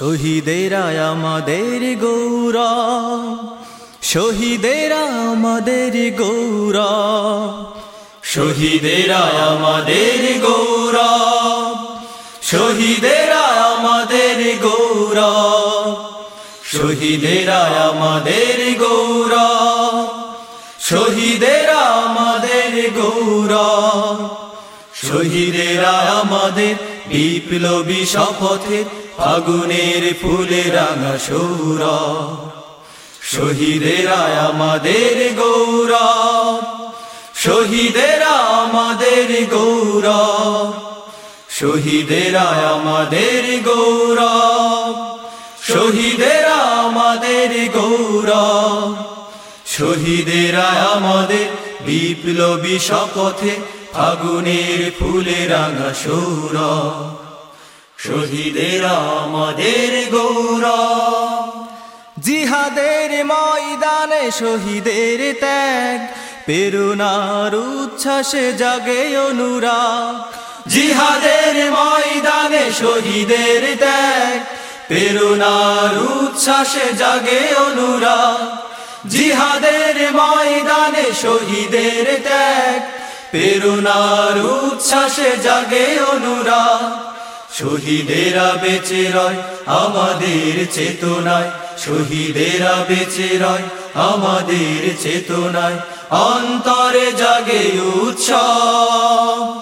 শহীদেরা আমাদের গৌরা শহীদেরা আমাদের গৌরা শহীদেরা আমাদের গৌরা শহীদেরা আমাদের গৌরা শহীদেরা আমাদের গৌরা শহীদেরা আমাদের গৌরা শহীদেরা আমাদের বিপ্লবী শপথে ফাগুনের ফুলে রাঙা সৌরা, শহীদেরা আমাদের গৌরা, শহীদেরা আমাদের গৌরা, শহীদেরা আমাদের গৌরা, শহীদেরা আমাদের গৌরা, শহীদেরা আমাদের বিপ্লবী শপথে ফাগুনের ফুলে রাঙা সৌরা। শহীদেরা আমাদের গৌরা জিহাদের ময়দানে শহীদের ত্যাগ, পেরুনার উচ্ছ্বাসে জাগে অনুরাগ। জিহাদের ময়দানে শহীদের ত্যাগ, পেরুনার উচ্ছ্বাসে জাগে অনুরাগ। জিহাদের ময়দানে শহীদের ত্যাগ, পেরুনার উচ্ছ্বাসে জাগে অনুরাগ। শহীদেরা বেঁচে রয়, আমাদের চেতনায়। শহীদেরা বেঁচে রয়, আমাদের চেতনায়। অন্তরে জাগে উৎসব।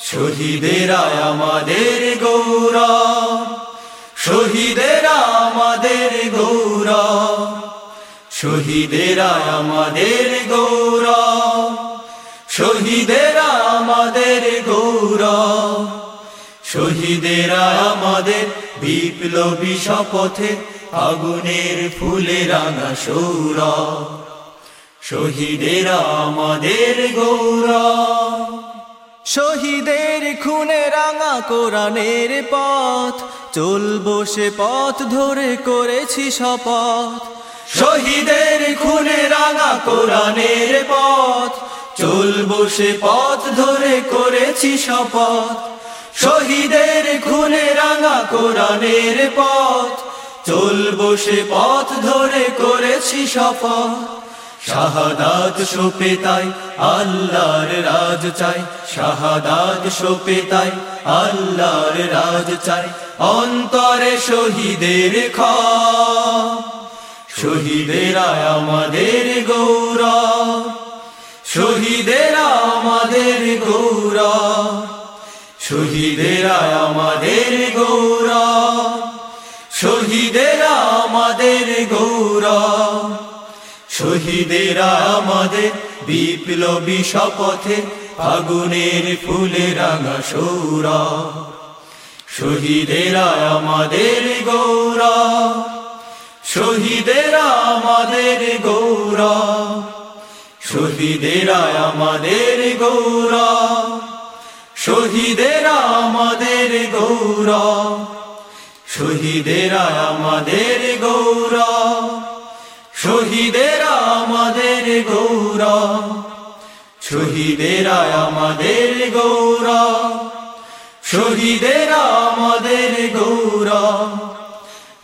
শহীদেরা আমাদের গৌরব। শহীদেরা আমাদের গৌরব। শহীদেরা আমাদের গৌরব। শহীদেরা আমাদের গৌরব। শহীদেরা আমাদের বিপ্লবী শপথে আগুনের ফুলে রাঙা সৌরভ। শহীদেরা আমাদের গৌরব। শহীদের খুনে রাঙা কোরআনের পথ। চলবো সে পথ ধরে করেছি শপথ। শহীদের খুনে রাঙা কোরআনের পথ। চলবো সে পথ ধরে করেছি শপথ। কোরআনের পথ। চলবো সে পথ ধরে করেছি শপথ। শাহাদাত সোপে তাই আল্লাহর রাজ চাই। শাহাদাত সোপে তাই আল্লাহর রাজ চাই। অন্তরে শহীদের খ শহীদেরা আমাদের গৌরব। শহীদেরা আমাদের গৌরব। শহীদেরা আমাদের গৌরব, শহীদেরা আমাদের গৌরব, শহীদেরা আমাদের বিপ্লবী শপথে ফাগুনের ফুলে রাঙা সৌরভ, শহীদেরা আমাদের গৌরব, শহীদেরা আমাদের গৌরব, শহীদেরা আমাদের গৌরব। শহীদেরা আমাদের গৌরব, শহীদেরা আমাদের গৌরব, শহীদেরা আমাদের গৌরব, শহীদেরা আমাদের গৌরব, শহীদেরা আমাদের গৌরব,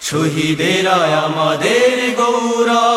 শহীদেরা আমাদের গৌরব।